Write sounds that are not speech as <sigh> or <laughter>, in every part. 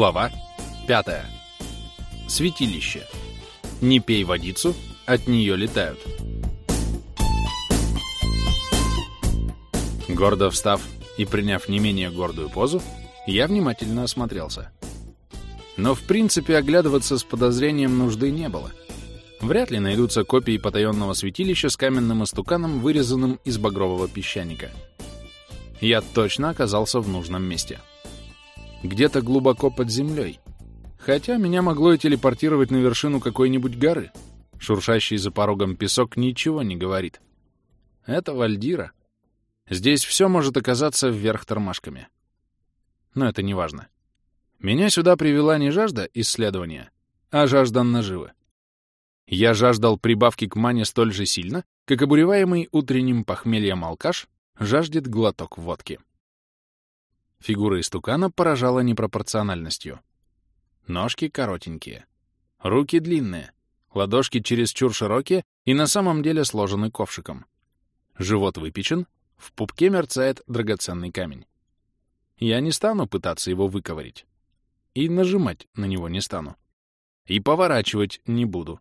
Глава 5. Святилище. Не пей водицу, от нее летают. Гордо встав и приняв не менее гордую позу, я внимательно осмотрелся. Но в принципе оглядываться с подозрением нужды не было. Вряд ли найдутся копии потаенного святилища с каменным истуканом, вырезанным из багрового песчаника. Я точно оказался в нужном месте. Где-то глубоко под землей. Хотя меня могло и телепортировать на вершину какой-нибудь горы. Шуршащий за порогом песок ничего не говорит. Это Вальдира. Здесь все может оказаться вверх тормашками. Но это не важно. Меня сюда привела не жажда исследования, а жажда наживы. Я жаждал прибавки к мане столь же сильно, как обуреваемый утренним похмельем алкаш жаждет глоток водки. Фигура истукана поражала непропорциональностью. Ножки коротенькие, руки длинные, ладошки чересчур широкие и на самом деле сложены ковшиком. Живот выпечен, в пупке мерцает драгоценный камень. Я не стану пытаться его выковырить. И нажимать на него не стану. И поворачивать не буду.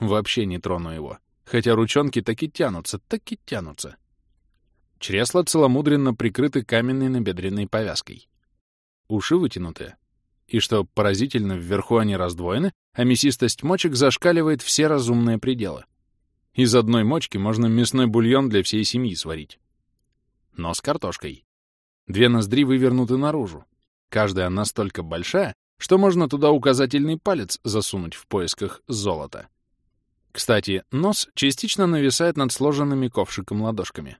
Вообще не трону его. Хотя ручонки так и тянутся, так и тянутся. Чресла целомудренно прикрыты каменной набедренной повязкой. Уши вытянуты. И что поразительно, вверху они раздвоены, а мясистость мочек зашкаливает все разумные пределы. Из одной мочки можно мясной бульон для всей семьи сварить. Но с картошкой. Две ноздри вывернуты наружу. Каждая настолько большая, что можно туда указательный палец засунуть в поисках золота. Кстати, нос частично нависает над сложенными ковшиком ладошками.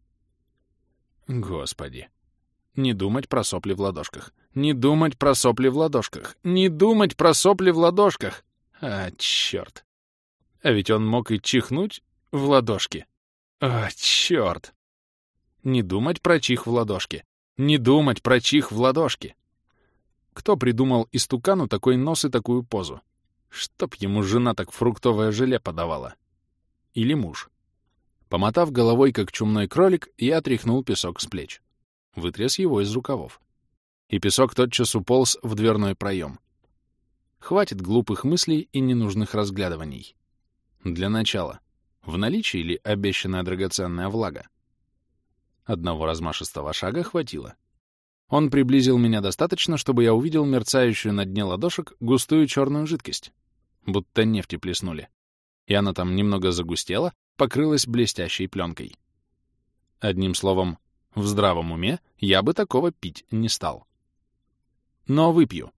Господи. Не думать про сопли в ладошках. Не думать про сопли в ладошках. Не думать про сопли в ладошках. А, чёрт. А ведь он мог и чихнуть в ладошки. А, чёрт. Не думать про чих в ладошке. Не думать про чих в ладошки. Кто придумал истукану такой нос и такую позу? Чтоб ему жена так фруктовое желе подавала. Или муж. Помотав головой, как чумной кролик, я отряхнул песок с плеч. Вытряс его из рукавов. И песок тотчас уполз в дверной проем. Хватит глупых мыслей и ненужных разглядываний. Для начала. В наличии ли обещанная драгоценная влага? Одного размашистого шага хватило. Он приблизил меня достаточно, чтобы я увидел мерцающую на дне ладошек густую черную жидкость, будто нефти плеснули. И она там немного загустела, покрылась блестящей пленкой. Одним словом, в здравом уме я бы такого пить не стал. Но выпью.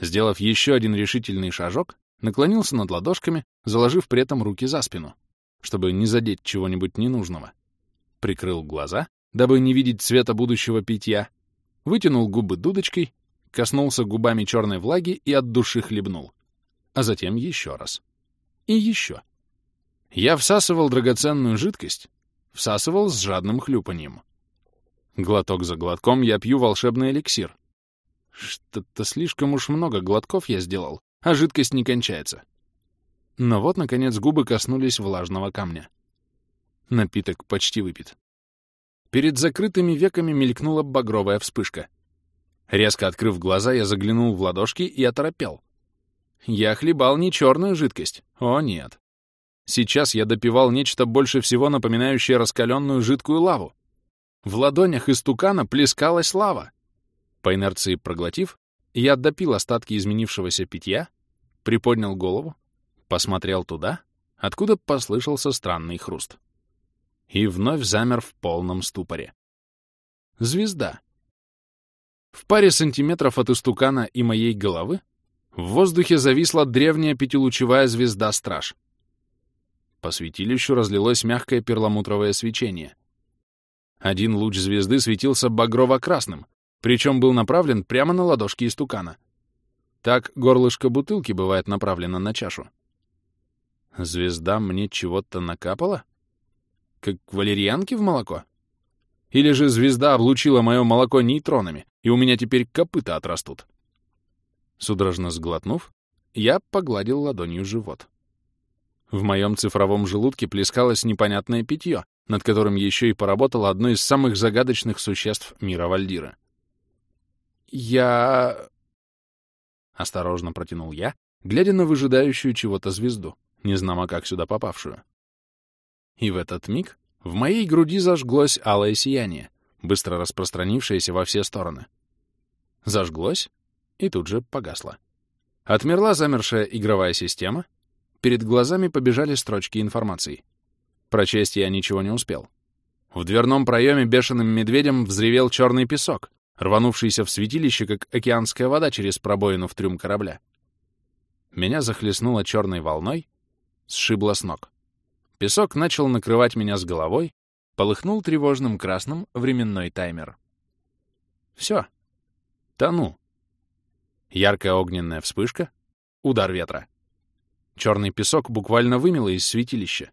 Сделав еще один решительный шажок, наклонился над ладошками, заложив при этом руки за спину, чтобы не задеть чего-нибудь ненужного. Прикрыл глаза дабы не видеть цвета будущего питья, вытянул губы дудочкой, коснулся губами черной влаги и от души хлебнул. А затем еще раз. И еще. Я всасывал драгоценную жидкость, всасывал с жадным хлюпаньем. Глоток за глотком я пью волшебный эликсир. Что-то слишком уж много глотков я сделал, а жидкость не кончается. Но вот, наконец, губы коснулись влажного камня. Напиток почти выпит. Перед закрытыми веками мелькнула багровая вспышка. Резко открыв глаза, я заглянул в ладошки и оторопел. Я хлебал не черную жидкость. О, нет. Сейчас я допивал нечто больше всего напоминающее раскаленную жидкую лаву. В ладонях из тукана плескалась лава. По инерции проглотив, я допил остатки изменившегося питья, приподнял голову, посмотрел туда, откуда послышался странный хруст и вновь замер в полном ступоре. Звезда. В паре сантиметров от истукана и моей головы в воздухе зависла древняя пятилучевая звезда-страж. По святилищу разлилось мягкое перламутровое свечение. Один луч звезды светился багрово-красным, причем был направлен прямо на ладошки истукана. Так горлышко бутылки бывает направлено на чашу. Звезда мне чего-то накапала? Как валерьянки в молоко? Или же звезда облучила мое молоко нейтронами, и у меня теперь копыта отрастут? Судорожно сглотнув, я погладил ладонью живот. В моем цифровом желудке плескалось непонятное питье, над которым еще и поработало одно из самых загадочных существ мира Вальдира. «Я...» Осторожно протянул я, глядя на выжидающую чего-то звезду, незнамо как сюда попавшую. И в этот миг в моей груди зажглось алое сияние, быстро распространившееся во все стороны. Зажглось и тут же погасло. Отмерла замершая игровая система, перед глазами побежали строчки информации. Прочесть я ничего не успел. В дверном проеме бешеным медведем взревел черный песок, рванувшийся в святилище, как океанская вода через пробоину в трюм корабля. Меня захлестнуло черной волной, сшибло с ног. Песок начал накрывать меня с головой, полыхнул тревожным красным временной таймер. Все. Тону. Яркая огненная вспышка, удар ветра. Черный песок буквально вымело из святилища.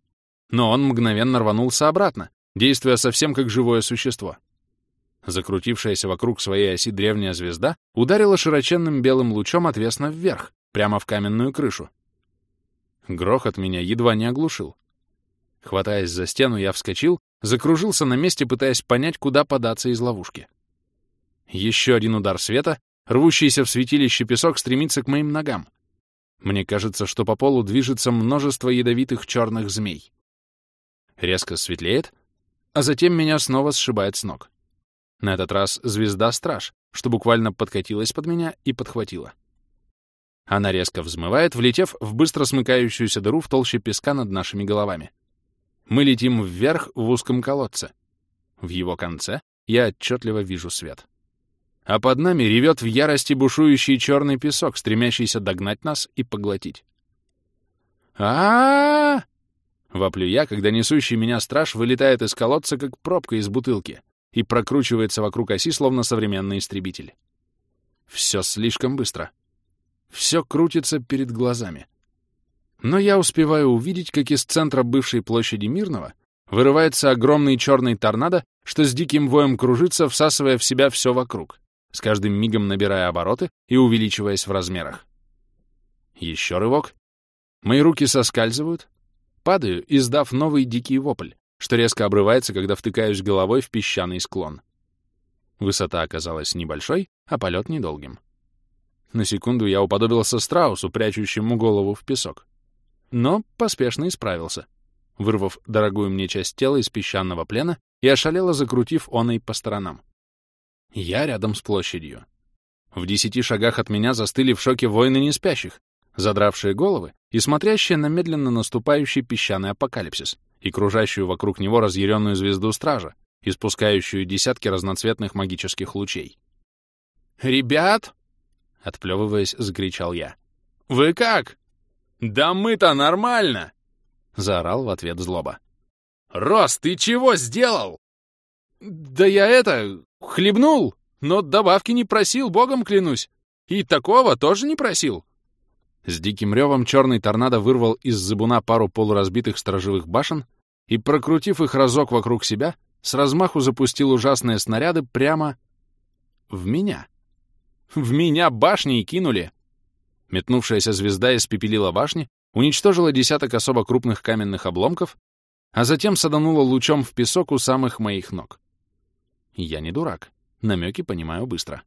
Но он мгновенно рванулся обратно, действуя совсем как живое существо. Закрутившаяся вокруг своей оси древняя звезда ударила широченным белым лучом отвесно вверх, прямо в каменную крышу. Грохот меня едва не оглушил. Хватаясь за стену, я вскочил, закружился на месте, пытаясь понять, куда податься из ловушки. Еще один удар света, рвущийся в святилище песок стремится к моим ногам. Мне кажется, что по полу движется множество ядовитых черных змей. Резко светлеет, а затем меня снова сшибает с ног. На этот раз звезда-страж, что буквально подкатилась под меня и подхватила. Она резко взмывает, влетев в быстро смыкающуюся дыру в толще песка над нашими головами. Мы летим вверх в узком колодце. В его конце я отчетливо вижу свет. А под нами ревет в ярости бушующий черный песок, стремящийся догнать нас и поглотить. а, Воплю я, когда несущий меня страж вылетает из колодца, как пробка из бутылки, и прокручивается вокруг оси, словно современный истребитель. Все слишком быстро. Все крутится перед глазами. Но я успеваю увидеть, как из центра бывшей площади Мирного вырывается огромный черный торнадо, что с диким воем кружится, всасывая в себя все вокруг, с каждым мигом набирая обороты и увеличиваясь в размерах. Еще рывок. Мои руки соскальзывают, Падаю, издав новый дикий вопль, что резко обрывается, когда втыкаюсь головой в песчаный склон. Высота оказалась небольшой, а полет недолгим. На секунду я уподобился страусу, прячущему голову в песок. Но поспешно исправился, вырвав дорогую мне часть тела из песчаного плена и ошалело закрутив оной по сторонам. Я рядом с площадью. В десяти шагах от меня застыли в шоке воины неспящих, задравшие головы и смотрящие на медленно наступающий песчаный апокалипсис и кружащую вокруг него разъяренную звезду стража, испускающую десятки разноцветных магических лучей. «Ребят!» — отплевываясь, закричал я. «Вы как?» «Да мы-то нормально!» — заорал в ответ злоба. «Рос, ты чего сделал?» «Да я это... хлебнул, но добавки не просил, богом клянусь. И такого тоже не просил. С диким ревом черный торнадо вырвал из забуна пару полуразбитых сторожевых башен и, прокрутив их разок вокруг себя, с размаху запустил ужасные снаряды прямо в меня. В меня башни и кинули. Метнувшаяся звезда испепелила башни, уничтожила десяток особо крупных каменных обломков, а затем саданула лучом в песок у самых моих ног. Я не дурак. Намеки понимаю быстро.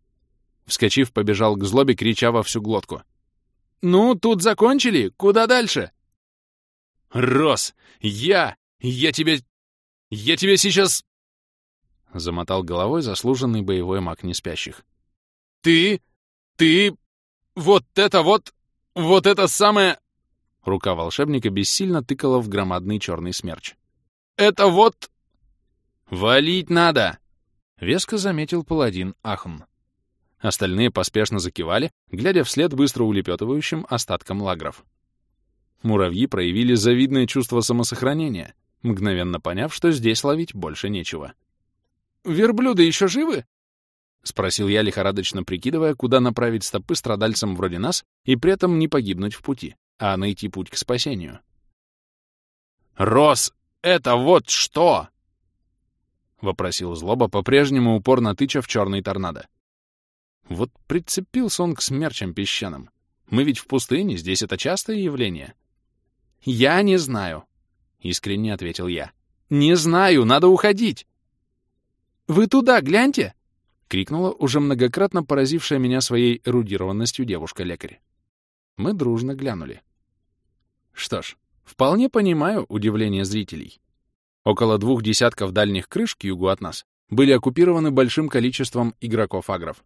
Вскочив, побежал к злобе, крича во всю глотку — «Ну, тут закончили? Куда дальше?» «Рос, я! Я тебе... Я тебе сейчас...» Замотал головой заслуженный боевой маг неспящих. «Ты... Ты... Вот это вот... Вот это самое...» Рука волшебника бессильно тыкала в громадный черный смерч. «Это вот...» «Валить надо!» — веско заметил паладин Ахн. Остальные поспешно закивали, глядя вслед быстро улепетывающим остаткам лагров. Муравьи проявили завидное чувство самосохранения, мгновенно поняв, что здесь ловить больше нечего. «Верблюды еще живы?» — спросил я, лихорадочно прикидывая, куда направить стопы страдальцам вроде нас и при этом не погибнуть в пути, а найти путь к спасению. «Рос, это вот что!» — вопросил злоба, по-прежнему упорно тыча в черный торнадо. Вот прицепился он к смерчам песчаным. Мы ведь в пустыне, здесь это частое явление. «Я не знаю», — искренне ответил я. «Не знаю, надо уходить». «Вы туда гляньте!» — крикнула уже многократно поразившая меня своей эрудированностью девушка-лекарь. Мы дружно глянули. Что ж, вполне понимаю удивление зрителей. Около двух десятков дальних крыш к югу от нас были оккупированы большим количеством игроков-агров.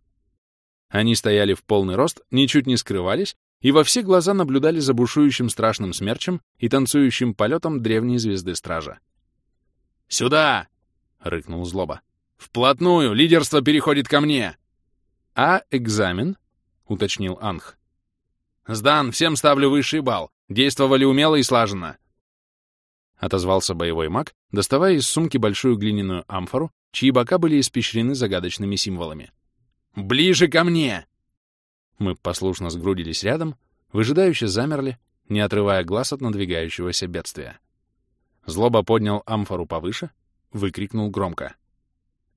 Они стояли в полный рост, ничуть не скрывались и во все глаза наблюдали за бушующим страшным смерчем и танцующим полетом древней звезды Стража. «Сюда!» — рыкнул Злоба. «Вплотную! Лидерство переходит ко мне!» «А экзамен?» — уточнил Анх. «Сдан, всем ставлю высший балл. Действовали умело и слаженно!» Отозвался боевой маг, доставая из сумки большую глиняную амфору, чьи бока были испещрены загадочными символами. «Ближе ко мне!» Мы послушно сгрудились рядом, выжидающе замерли, не отрывая глаз от надвигающегося бедствия. Злоба поднял амфору повыше, выкрикнул громко.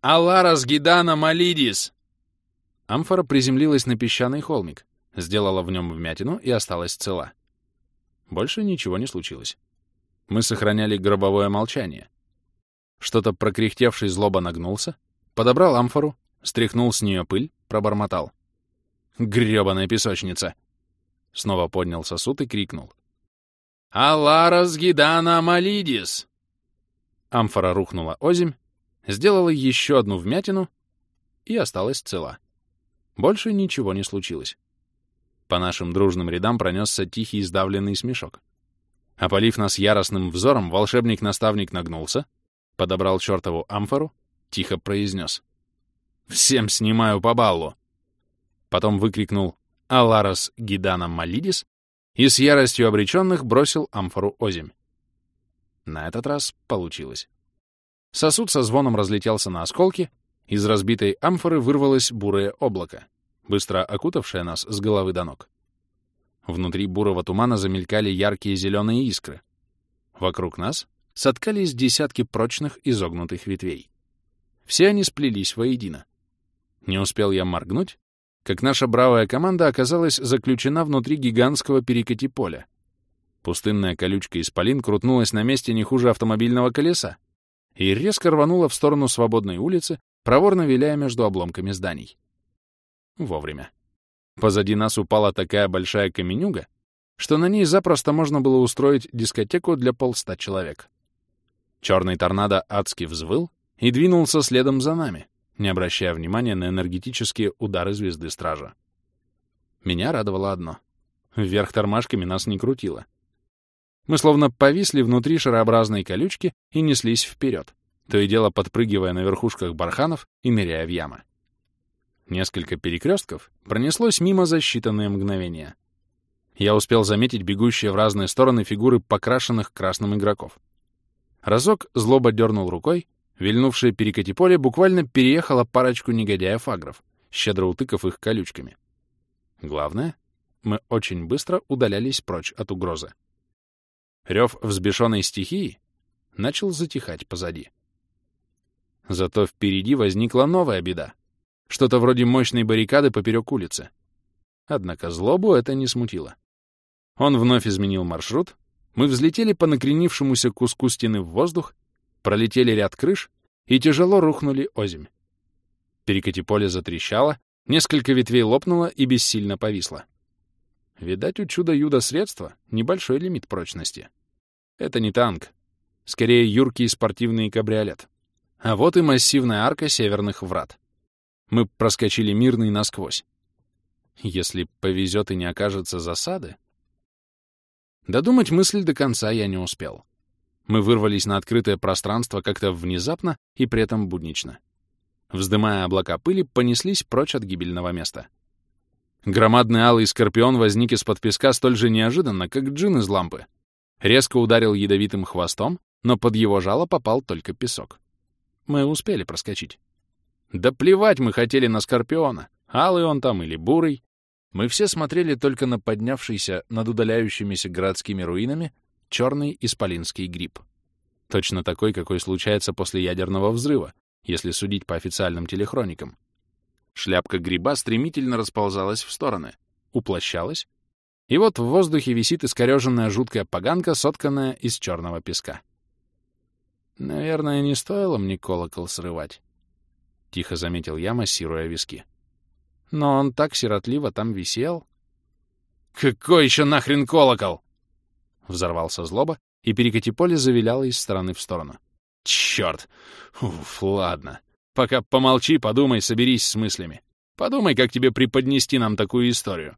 «Аларас Гидана Малидис!» Амфора приземлилась на песчаный холмик, сделала в нем вмятину и осталась цела. Больше ничего не случилось. Мы сохраняли гробовое молчание. Что-то прокряхтевший злоба нагнулся, подобрал амфору, стряхнул с нее пыль, пробормотал. Грёбаная песочница!» Снова поднял сосуд и крикнул. «Аларас гидана малидис!» Амфора рухнула озимь, сделала еще одну вмятину и осталась цела. Больше ничего не случилось. По нашим дружным рядам пронесся тихий сдавленный смешок. Опалив нас яростным взором, волшебник-наставник нагнулся, подобрал чертову амфору, тихо произнес. «Всем снимаю по баллу!» потом выкрикнул «Аларос Гидана Малидис» и с яростью обреченных бросил амфору озимь. На этот раз получилось. Сосуд со звоном разлетелся на осколки, из разбитой амфоры вырвалось бурое облако, быстро окутавшее нас с головы до ног. Внутри бурого тумана замелькали яркие зеленые искры. Вокруг нас соткались десятки прочных изогнутых ветвей. Все они сплелись воедино. Не успел я моргнуть, как наша бравая команда оказалась заключена внутри гигантского перекати поля. Пустынная колючка исполин крутнулась на месте не хуже автомобильного колеса и резко рванула в сторону свободной улицы, проворно виляя между обломками зданий. Вовремя. Позади нас упала такая большая каменюга, что на ней запросто можно было устроить дискотеку для полста человек. Черный торнадо адски взвыл и двинулся следом за нами, не обращая внимания на энергетические удары звезды Стража. Меня радовало одно. Вверх тормашками нас не крутило. Мы словно повисли внутри шарообразной колючки и неслись вперед, то и дело подпрыгивая на верхушках барханов и ныряя в ямы. Несколько перекрестков пронеслось мимо за считанные мгновения. Я успел заметить бегущие в разные стороны фигуры покрашенных красным игроков. Разок злоба дернул рукой, Вильнувшее перекати поле буквально переехало парочку негодяев-агров, щедро утыкав их колючками. Главное, мы очень быстро удалялись прочь от угрозы. Рев взбешенной стихии начал затихать позади. Зато впереди возникла новая беда. Что-то вроде мощной баррикады поперек улицы. Однако злобу это не смутило. Он вновь изменил маршрут, мы взлетели по накренившемуся куску стены в воздух пролетели ряд крыш и тяжело рухнули озимь. Перекати поле затрещало, несколько ветвей лопнуло и бессильно повисло. Видать, у чуда-юда средства небольшой лимит прочности. Это не танк. Скорее, юркий спортивный кабриолет. А вот и массивная арка северных врат. Мы проскочили мирный насквозь. Если повезет и не окажется засады... Додумать мысль до конца я не успел. Мы вырвались на открытое пространство как-то внезапно и при этом буднично. Вздымая облака пыли, понеслись прочь от гибельного места. Громадный алый скорпион возник из-под песка столь же неожиданно, как джин из лампы. Резко ударил ядовитым хвостом, но под его жало попал только песок. Мы успели проскочить. Да плевать мы хотели на скорпиона, алый он там или бурый. Мы все смотрели только на поднявшийся над удаляющимися городскими руинами черный исполинский гриб. Точно такой, какой случается после ядерного взрыва, если судить по официальным телехроникам. Шляпка гриба стремительно расползалась в стороны, уплощалась, и вот в воздухе висит искореженная жуткая поганка, сотканная из черного песка. Наверное, не стоило мне колокол срывать. Тихо заметил я, массируя виски. Но он так сиротливо там висел. «Какой еще нахрен колокол?» Взорвался злоба, и перекати поле завиляло из стороны в сторону. «Черт! Уф, ладно. Пока помолчи, подумай, соберись с мыслями. Подумай, как тебе преподнести нам такую историю.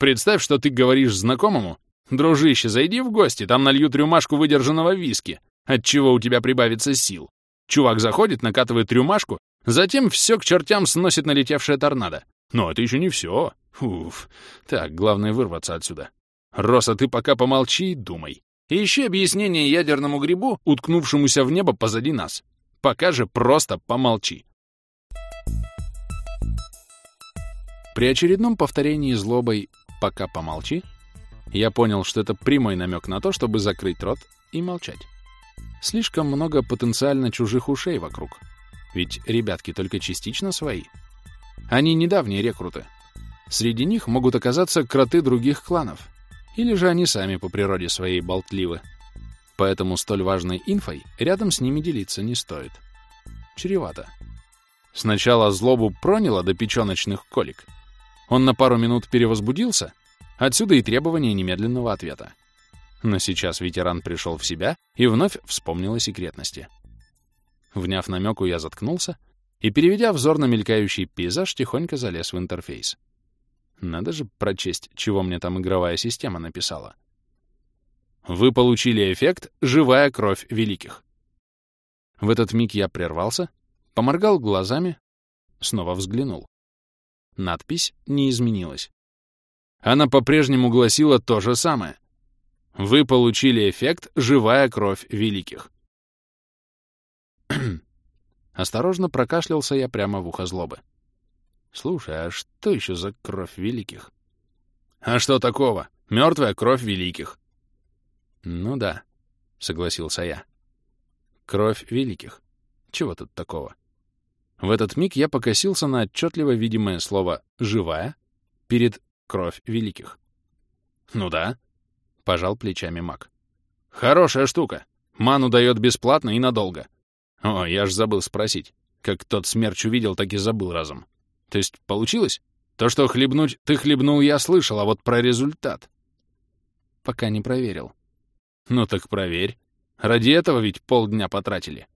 Представь, что ты говоришь знакомому, «Дружище, зайди в гости, там нальют рюмашку выдержанного виски, отчего у тебя прибавится сил». Чувак заходит, накатывает рюмашку, затем все к чертям сносит налетевшая торнадо. Но это еще не все. Уф. Так, главное вырваться отсюда. Роса, ты пока помолчи и думай. И ищи объяснение ядерному грибу, уткнувшемуся в небо позади нас. Пока же просто помолчи. При очередном повторении злобой «пока помолчи» я понял, что это прямой намек на то, чтобы закрыть рот и молчать. Слишком много потенциально чужих ушей вокруг. Ведь ребятки только частично свои. Они недавние рекруты. Среди них могут оказаться кроты других кланов. Или же они сами по природе своей болтливы. Поэтому столь важной инфой рядом с ними делиться не стоит. Чревато. Сначала злобу проняло до печёночных колик. Он на пару минут перевозбудился. Отсюда и требование немедленного ответа. Но сейчас ветеран пришел в себя и вновь вспомнил о секретности. Вняв намеку, я заткнулся и, переведя взор на мелькающий пейзаж, тихонько залез в интерфейс. Надо же прочесть, чего мне там игровая система написала. Вы получили эффект «Живая кровь великих». В этот миг я прервался, поморгал глазами, снова взглянул. Надпись не изменилась. Она по-прежнему гласила то же самое. Вы получили эффект «Живая кровь великих». <clears throat> Осторожно прокашлялся я прямо в ухо злобы. Слушай, а что еще за кровь великих? А что такого? Мертвая кровь великих. Ну да, согласился я. Кровь великих. Чего тут такого? В этот миг я покосился на отчетливо видимое слово «живая» перед «кровь великих». Ну да, — пожал плечами маг. «Хорошая штука. Ману дает бесплатно и надолго. О, я ж забыл спросить. Как тот смерч увидел, так и забыл разом. То есть получилось? То, что хлебнуть ты хлебнул, я слышал, а вот про результат...» «Пока не проверил». «Ну так проверь. Ради этого ведь полдня потратили».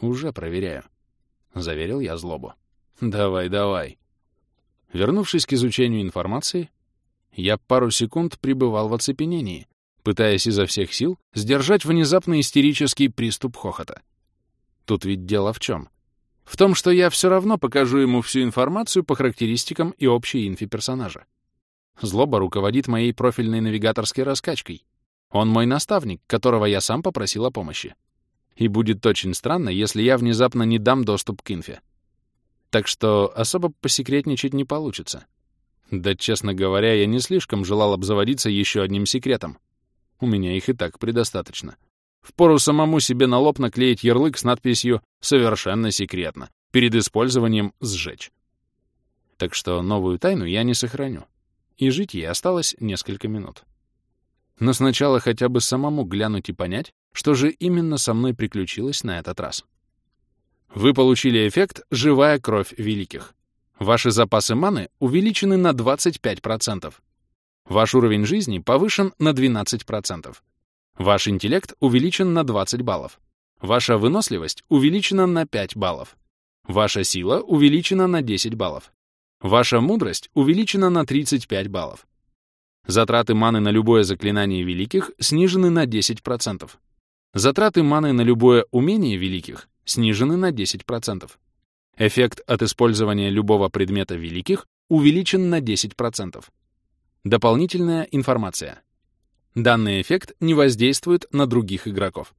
«Уже проверяю», — заверил я злобу. «Давай, давай». Вернувшись к изучению информации, я пару секунд пребывал в оцепенении, пытаясь изо всех сил сдержать внезапный истерический приступ хохота. Тут ведь дело в чем? В том, что я все равно покажу ему всю информацию по характеристикам и общей инфе персонажа. Злоба руководит моей профильной навигаторской раскачкой. Он мой наставник, которого я сам попросил о помощи. И будет очень странно, если я внезапно не дам доступ к инфе. Так что особо посекретничать не получится. Да, честно говоря, я не слишком желал обзаводиться еще одним секретом. У меня их и так предостаточно. Впору самому себе на лоб наклеить ярлык с надписью «Совершенно секретно», перед использованием «Сжечь». Так что новую тайну я не сохраню. И жить ей осталось несколько минут. Но сначала хотя бы самому глянуть и понять, что же именно со мной приключилось на этот раз. Вы получили эффект «Живая кровь великих». Ваши запасы маны увеличены на 25%. Ваш уровень жизни повышен на 12%. Ваш интеллект увеличен на 20 баллов. Ваша выносливость увеличена на 5 баллов. Ваша сила увеличена на 10 баллов. Ваша мудрость увеличена на 35 баллов. Затраты маны на любое заклинание великих снижены на 10%. Затраты маны на любое умение великих снижены на 10%. Эффект от использования любого предмета великих увеличен на 10%. Дополнительная информация. Данный эффект не воздействует на других игроков.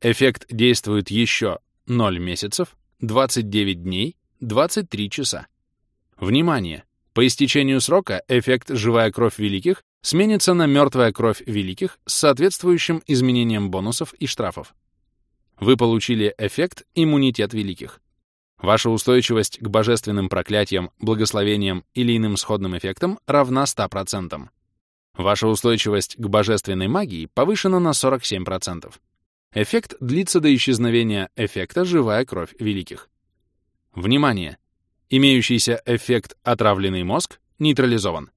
Эффект действует еще 0 месяцев, 29 дней, 23 часа. Внимание! По истечению срока эффект «Живая кровь великих» сменится на «Мертвая кровь великих» с соответствующим изменением бонусов и штрафов. Вы получили эффект «Иммунитет великих». Ваша устойчивость к божественным проклятиям, благословениям или иным сходным эффектам равна 100%. Ваша устойчивость к божественной магии повышена на 47%. Эффект длится до исчезновения эффекта «Живая кровь великих». Внимание! Имеющийся эффект «отравленный мозг» нейтрализован.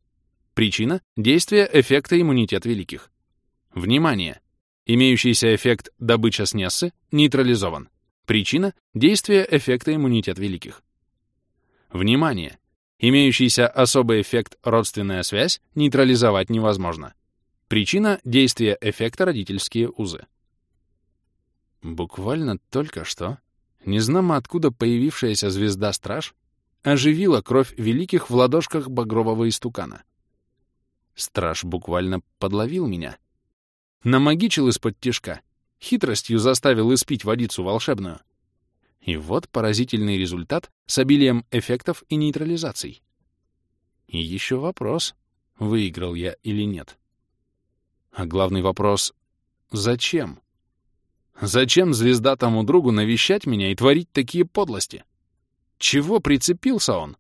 Причина — действие эффекта иммунитет великих. Внимание! Имеющийся эффект «добыча снессы» нейтрализован. Причина — действие эффекта иммунитет великих. Внимание! Имеющийся особый эффект «родственная связь» нейтрализовать невозможно. Причина — действие эффекта родительские узы. Буквально только что незнамо откуда появившаяся звезда-страж оживила кровь великих в ладошках багрового истукана. Страж буквально подловил меня. Намагичил из-под тишка, хитростью заставил испить водицу волшебную. И вот поразительный результат с обилием эффектов и нейтрализаций. И еще вопрос, выиграл я или нет. А главный вопрос — зачем? Зачем звезда тому другу навещать меня и творить такие подлости? Чего прицепился он?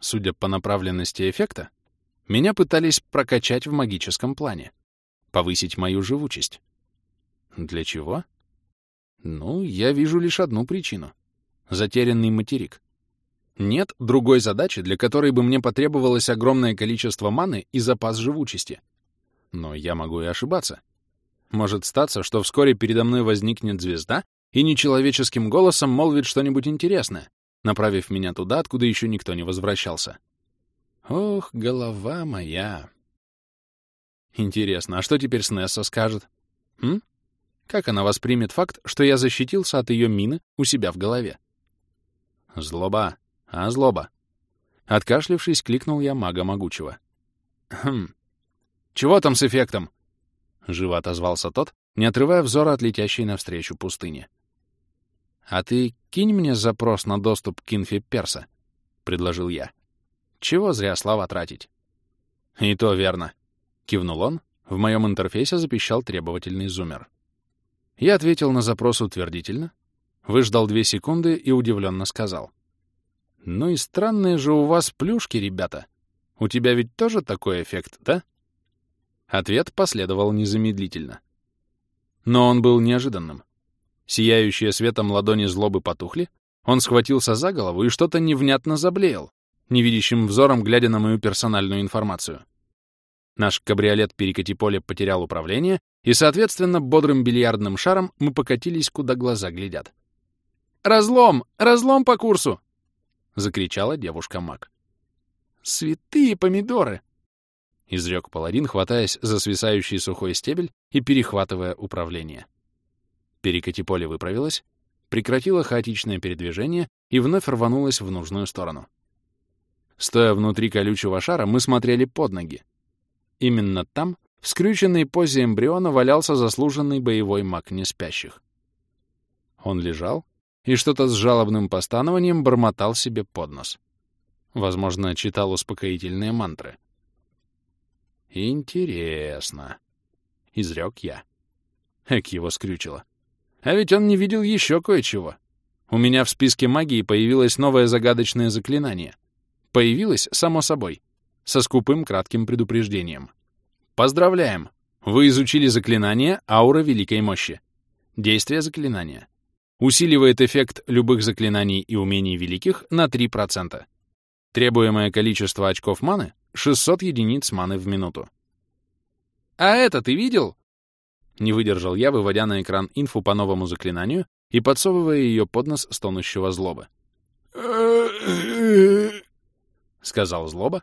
Судя по направленности эффекта, меня пытались прокачать в магическом плане, повысить мою живучесть. Для чего? Ну, я вижу лишь одну причину — затерянный материк. Нет другой задачи, для которой бы мне потребовалось огромное количество маны и запас живучести. Но я могу и ошибаться. Может статься, что вскоре передо мной возникнет звезда и нечеловеческим голосом молвит что-нибудь интересное, направив меня туда, откуда еще никто не возвращался. Ох, голова моя. Интересно, а что теперь Снесса скажет? М? Как она воспримет факт, что я защитился от ее мины у себя в голове? Злоба. А, злоба. Откашлившись, кликнул я мага могучего. Хм. Чего там с эффектом? Живо отозвался тот, не отрывая взора от летящей навстречу пустыни. «А ты кинь мне запрос на доступ к инфе Перса», — предложил я. «Чего зря слова тратить?» «И то верно», — кивнул он. В моем интерфейсе запищал требовательный зумер. Я ответил на запрос утвердительно, выждал две секунды и удивленно сказал. «Ну и странные же у вас плюшки, ребята. У тебя ведь тоже такой эффект, да?» Ответ последовал незамедлительно. Но он был неожиданным. Сияющие светом ладони злобы потухли, он схватился за голову и что-то невнятно заблеял, невидящим взором глядя на мою персональную информацию. Наш кабриолет перекати поле потерял управление, и, соответственно, бодрым бильярдным шаром мы покатились, куда глаза глядят. «Разлом! Разлом по курсу!» — закричала девушка-маг. «Святые помидоры!» — изрек паладин, хватаясь за свисающий сухой стебель и перехватывая управление. Перекати поле выправилась, прекратила хаотичное передвижение и вновь рванулась в нужную сторону. Стоя внутри колючего шара, мы смотрели под ноги. Именно там, в скрюченной позе эмбриона, валялся заслуженный боевой маг неспящих. Он лежал и что-то с жалобным постанованием бормотал себе под нос. Возможно, читал успокоительные мантры. «Интересно», — изрек я. Эк его скрючило. А ведь он не видел еще кое-чего. У меня в списке магии появилось новое загадочное заклинание. Появилось, само собой, со скупым кратким предупреждением. Поздравляем! Вы изучили заклинание «Аура Великой Мощи». Действие заклинания. Усиливает эффект любых заклинаний и умений великих на 3%. Требуемое количество очков маны — 600 единиц маны в минуту. «А это ты видел?» Не выдержал я, выводя на экран инфу по новому заклинанию и подсовывая ее под нос стонущего злобы. <coughs> Сказал злоба,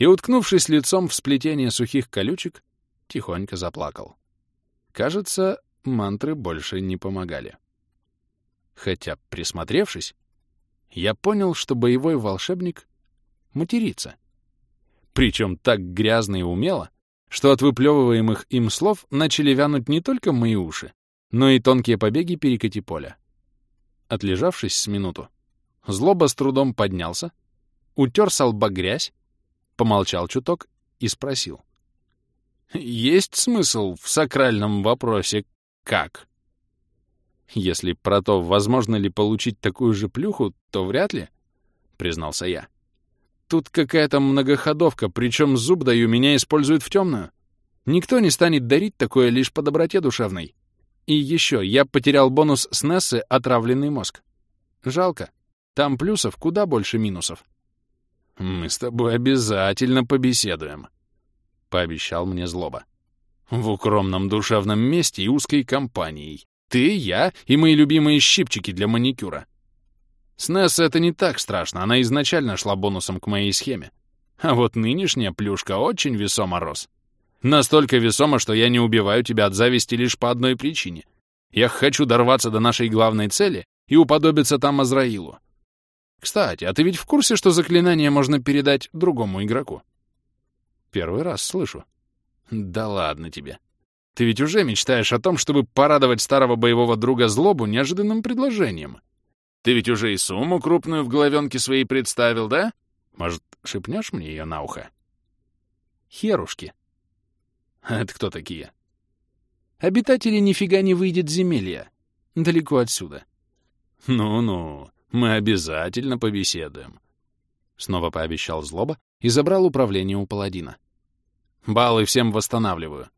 и, уткнувшись лицом в сплетение сухих колючек, тихонько заплакал. Кажется, мантры больше не помогали. Хотя, присмотревшись, я понял, что боевой волшебник матерится. Причем так грязно и умело, что от выплевываемых им слов начали вянуть не только мои уши, но и тонкие побеги перекати поля. Отлежавшись с минуту, злоба с трудом поднялся, утер с лба грязь, помолчал чуток и спросил. «Есть смысл в сакральном вопросе «как»?» «Если про то, возможно ли получить такую же плюху, то вряд ли», — признался я. Тут какая-то многоходовка, причем зуб даю, меня используют в темную. Никто не станет дарить такое лишь по доброте душевной. И еще, я потерял бонус с Нессы «Отравленный мозг». Жалко. Там плюсов куда больше минусов. «Мы с тобой обязательно побеседуем», — пообещал мне злоба. «В укромном душевном месте и узкой компанией. Ты, я и мои любимые щипчики для маникюра. С Несс это не так страшно, она изначально шла бонусом к моей схеме. А вот нынешняя плюшка очень весомо рос. Настолько весомо, что я не убиваю тебя от зависти лишь по одной причине. Я хочу дорваться до нашей главной цели и уподобиться там Азраилу. Кстати, а ты ведь в курсе, что заклинание можно передать другому игроку? Первый раз слышу. Да ладно тебе. Ты ведь уже мечтаешь о том, чтобы порадовать старого боевого друга злобу неожиданным предложением. Ты ведь уже и сумму крупную в головенке своей представил, да? Может, шепнешь мне ее на ухо? Херушки. Это кто такие? Обитатели нифига не выйдет земелья. Далеко отсюда. Ну-ну, мы обязательно побеседуем. Снова пообещал злоба и забрал управление у паладина. Баллы всем восстанавливаю.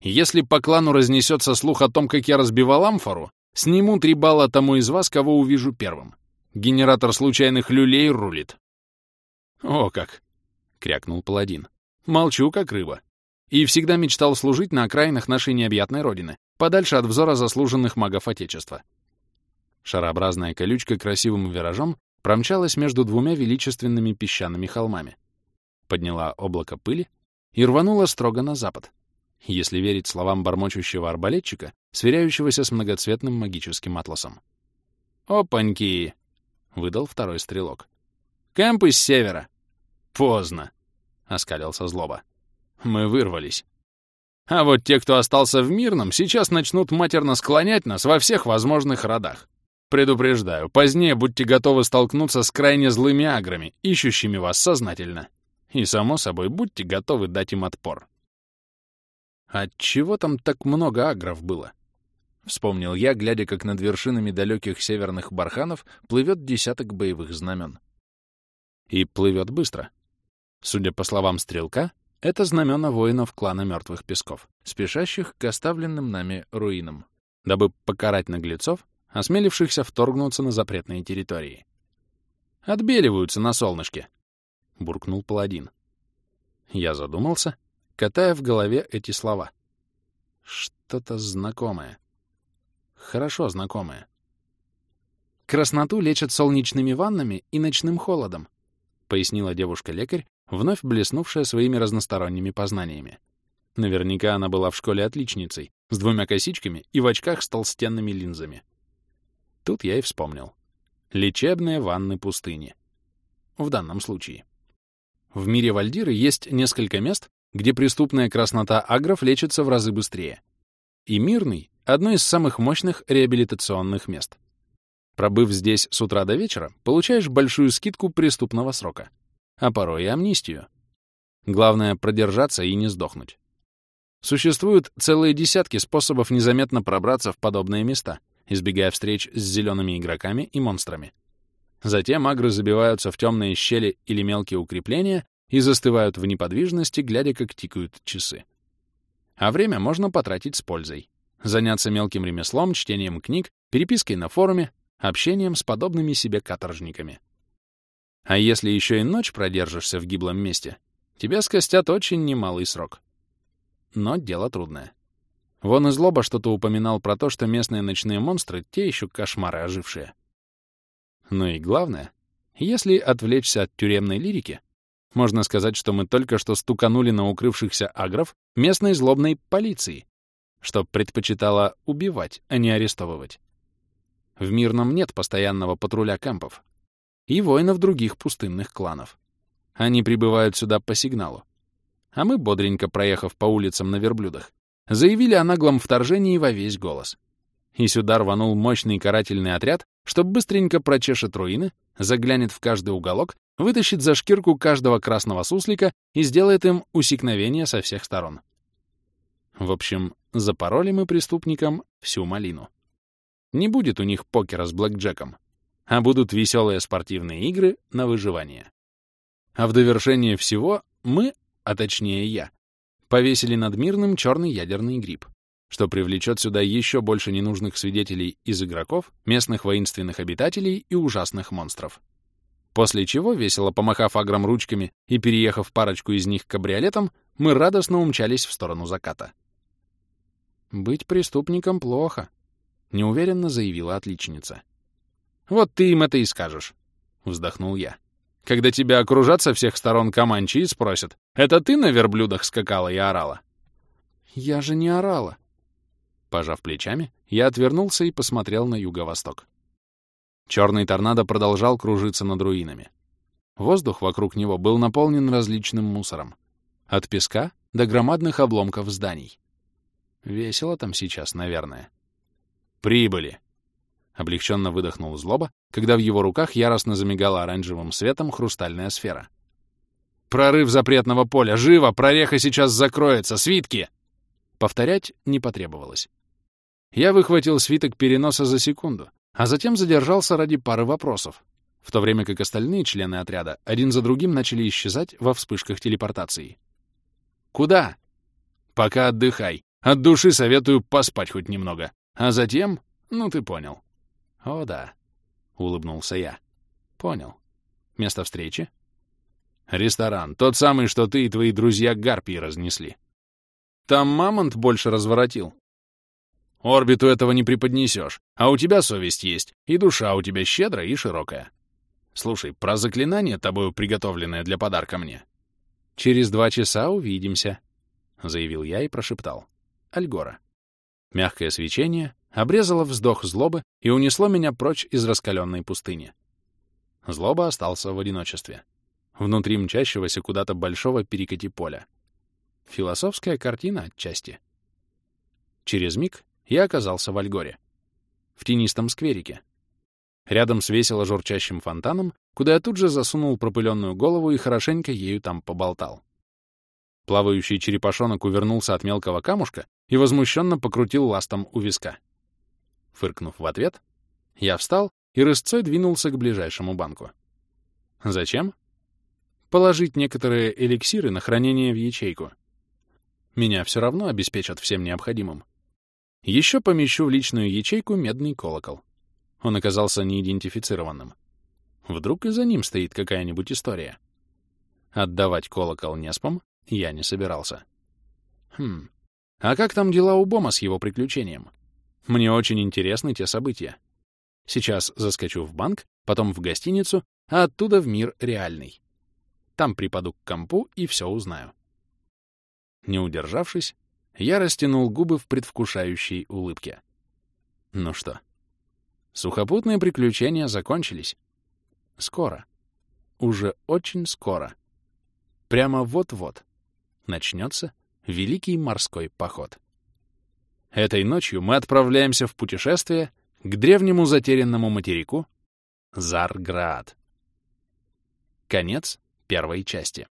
Если по клану разнесется слух о том, как я разбивал амфору, Сниму три балла тому из вас, кого увижу первым. Генератор случайных люлей рулит. О как! — крякнул паладин. Молчу, как рыба. И всегда мечтал служить на окраинах нашей необъятной родины, подальше от взора заслуженных магов Отечества. Шарообразная колючка красивым виражом промчалась между двумя величественными песчаными холмами, подняла облако пыли и рванула строго на запад, если верить словам бормочущего арбалетчика, сверяющегося с многоцветным магическим атласом. «Опаньки!» — выдал второй стрелок. «Кэмп из севера!» «Поздно!» — оскалился злоба. «Мы вырвались. А вот те, кто остался в Мирном, сейчас начнут матерно склонять нас во всех возможных родах. Предупреждаю, позднее будьте готовы столкнуться с крайне злыми аграми, ищущими вас сознательно. И, само собой, будьте готовы дать им отпор. Отчего там так много агров было? Вспомнил я, глядя, как над вершинами далеких северных барханов плывет десяток боевых знамен. И плывет быстро. Судя по словам стрелка, это знамена воинов клана Мертвых Песков, спешащих к оставленным нами руинам, дабы покарать наглецов, осмелившихся вторгнуться на запретные территории. «Отбеливаются на солнышке», — буркнул паладин. Я задумался катая в голове эти слова. Что-то знакомое. Хорошо знакомое. «Красноту лечат солнечными ваннами и ночным холодом», — пояснила девушка-лекарь, вновь блеснувшая своими разносторонними познаниями. Наверняка она была в школе отличницей, с двумя косичками и в очках с толстенными линзами. Тут я и вспомнил. Лечебные ванны пустыни. В данном случае. В мире Вальдиры есть несколько мест, где преступная краснота агров лечится в разы быстрее. И Мирный — одно из самых мощных реабилитационных мест. Пробыв здесь с утра до вечера, получаешь большую скидку преступного срока, а порой и амнистию. Главное — продержаться и не сдохнуть. Существуют целые десятки способов незаметно пробраться в подобные места, избегая встреч с зелеными игроками и монстрами. Затем агры забиваются в темные щели или мелкие укрепления и застывают в неподвижности, глядя, как тикают часы. А время можно потратить с пользой. Заняться мелким ремеслом, чтением книг, перепиской на форуме, общением с подобными себе каторжниками. А если еще и ночь продержишься в гиблом месте, тебя скостят очень немалый срок. Но дело трудное. Вон и злоба что-то упоминал про то, что местные ночные монстры — те еще кошмары ожившие. Ну и главное, если отвлечься от тюремной лирики — можно сказать, что мы только что стуканули на укрывшихся агров местной злобной полиции, что предпочитала убивать, а не арестовывать. В Мирном нет постоянного патруля кампов и воинов других пустынных кланов. Они прибывают сюда по сигналу. А мы, бодренько проехав по улицам на верблюдах, заявили о наглом вторжении во весь голос. И сюда рванул мощный карательный отряд, чтоб быстренько прочешет руины, заглянет в каждый уголок вытащит за шкирку каждого красного суслика и сделает им усекновение со всех сторон. В общем, запороли мы преступникам всю малину. Не будет у них покера с блэкджеком, а будут веселые спортивные игры на выживание. А в довершение всего мы, а точнее я, повесили над мирным черный ядерный гриб, что привлечет сюда еще больше ненужных свидетелей из игроков, местных воинственных обитателей и ужасных монстров. После чего, весело помахав агром ручками и переехав парочку из них кабриолетом, мы радостно умчались в сторону заката. «Быть преступником плохо», — неуверенно заявила отличница. «Вот ты им это и скажешь», — вздохнул я. «Когда тебя окружат со всех сторон команчи и спросят, это ты на верблюдах скакала и орала?» «Я же не орала», Пожав плечами, я отвернулся и посмотрел на юго-восток. Черный торнадо продолжал кружиться над руинами. Воздух вокруг него был наполнен различным мусором. От песка до громадных обломков зданий. Весело там сейчас, наверное. «Прибыли!» Облегченно выдохнул злоба, когда в его руках яростно замигала оранжевым светом хрустальная сфера. «Прорыв запретного поля! Живо! Прореха сейчас закроется! Свитки!» Повторять не потребовалось. Я выхватил свиток переноса за секунду, а затем задержался ради пары вопросов, в то время как остальные члены отряда один за другим начали исчезать во вспышках телепортации. «Куда?» «Пока отдыхай. От души советую поспать хоть немного. А затем... Ну, ты понял». «О, да», — улыбнулся я. «Понял. Место встречи?» «Ресторан. Тот самый, что ты и твои друзья Гарпии разнесли. Там мамонт больше разворотил. Орбиту этого не преподнесешь, а у тебя совесть есть, и душа у тебя щедрая и широкая. Слушай, про заклинание, тобою приготовленное для подарка мне. Через два часа увидимся, — заявил я и прошептал. Альгора. Мягкое свечение обрезало вздох злобы и унесло меня прочь из раскаленной пустыни. Злоба остался в одиночестве. Внутри мчащегося куда-то большого перекати поля. Философская картина отчасти. Через миг я оказался в Альгоре. В тенистом скверике. Рядом с весело журчащим фонтаном, куда я тут же засунул пропыленную голову и хорошенько ею там поболтал. Плавающий черепашонок увернулся от мелкого камушка и возмущенно покрутил ластом у виска. Фыркнув в ответ, я встал и рысцой двинулся к ближайшему банку. Зачем? Положить некоторые эликсиры на хранение в ячейку. Меня все равно обеспечат всем необходимым. Еще помещу в личную ячейку медный колокол. Он оказался неидентифицированным. Вдруг и за ним стоит какая-нибудь история. Отдавать колокол Неспам я не собирался. Хм, а как там дела у Бома с его приключением? Мне очень интересны те события. Сейчас заскочу в банк, потом в гостиницу, а оттуда в мир реальный. Там припаду к компу и все узнаю. Не удержавшись, я растянул губы в предвкушающей улыбке. Ну что, сухопутные приключения закончились. Скоро. Уже очень скоро. Прямо вот-вот начнется Великий морской поход. Этой ночью мы отправляемся в путешествие к древнему затерянному материку Зарград. Конец первой части.